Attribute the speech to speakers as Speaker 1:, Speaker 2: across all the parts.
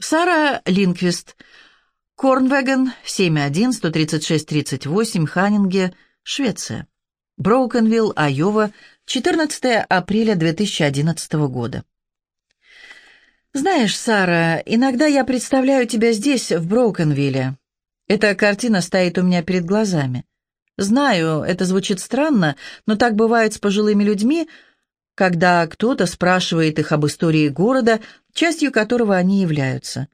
Speaker 1: Сара Линквист, Корнвеген, 71-136-38, Ханнинге, Швеция. Броукенвилл, Айова, 14 апреля 2011 года. «Знаешь, Сара, иногда я представляю тебя здесь, в Броукенвилле. Эта картина стоит у меня перед глазами. Знаю, это звучит странно, но так бывает с пожилыми людьми, когда кто-то спрашивает их об истории города, частью которого они являются.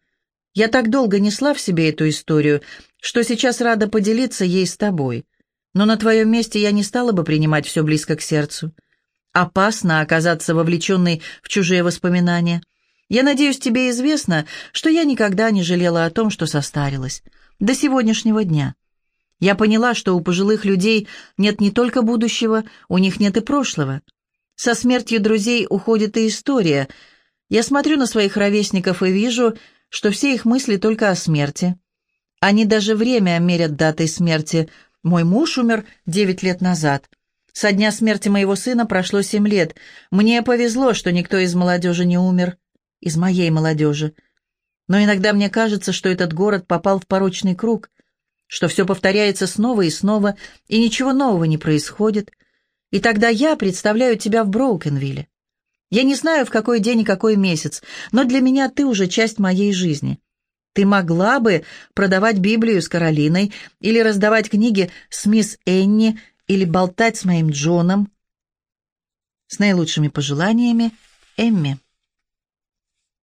Speaker 1: Я так долго несла в себе эту историю, что сейчас рада поделиться ей с тобой. Но на твоем месте я не стала бы принимать все близко к сердцу. Опасно оказаться вовлеченной в чужие воспоминания. Я надеюсь, тебе известно, что я никогда не жалела о том, что состарилась. До сегодняшнего дня. Я поняла, что у пожилых людей нет не только будущего, у них нет и прошлого. Со смертью друзей уходит и история. Я смотрю на своих ровесников и вижу, что все их мысли только о смерти. Они даже время мерят датой смерти. Мой муж умер девять лет назад. Со дня смерти моего сына прошло семь лет. Мне повезло, что никто из молодежи не умер. Из моей молодежи. Но иногда мне кажется, что этот город попал в порочный круг, что все повторяется снова и снова, и ничего нового не происходит. И тогда я представляю тебя в Броукенвилле. Я не знаю, в какой день и какой месяц, но для меня ты уже часть моей жизни. Ты могла бы продавать Библию с Каролиной или раздавать книги с мисс Энни или болтать с моим Джоном. С наилучшими пожеланиями, Эмми.